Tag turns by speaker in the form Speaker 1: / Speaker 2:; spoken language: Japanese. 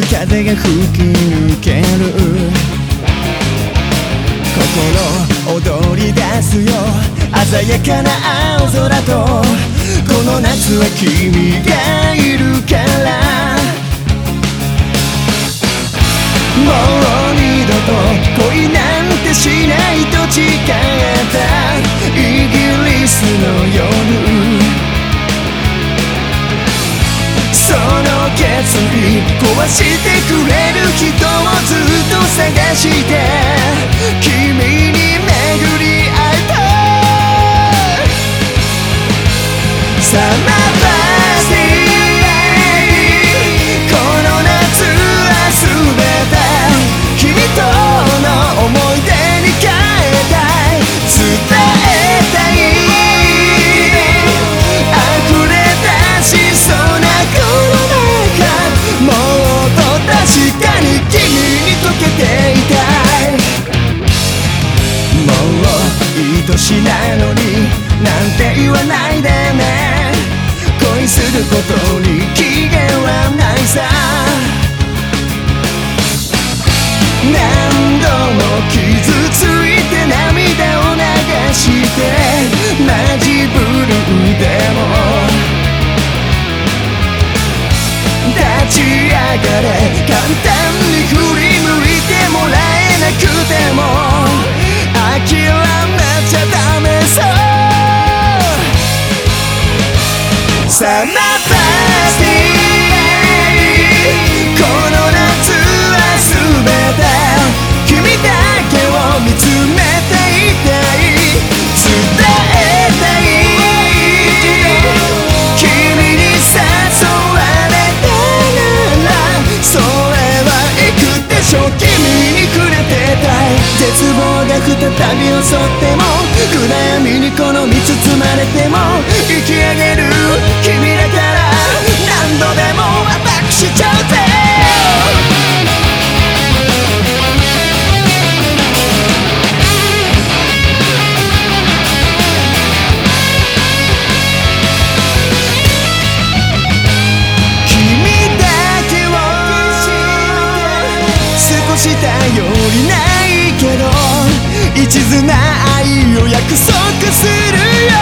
Speaker 1: 突き抜ける。心踊り出すよ。鮮やかな青空とこの夏は君がいるから。もう二度と恋なんてしないと誓った。してくれる人をずっと探して君に巡り会えた確かに君に溶けていたい。もう愛しなのになんて言わないでね。恋することに期限はないさ。何度も傷ついて涙を流してマジブルーでバスデーこの夏は全て君だけを見つめていたい伝えたい君に誘われたならそれは行くでしょう君に触れてたい絶望が再び襲っても暗闇にこの身少し頼りないけど一途な愛を約束するよ。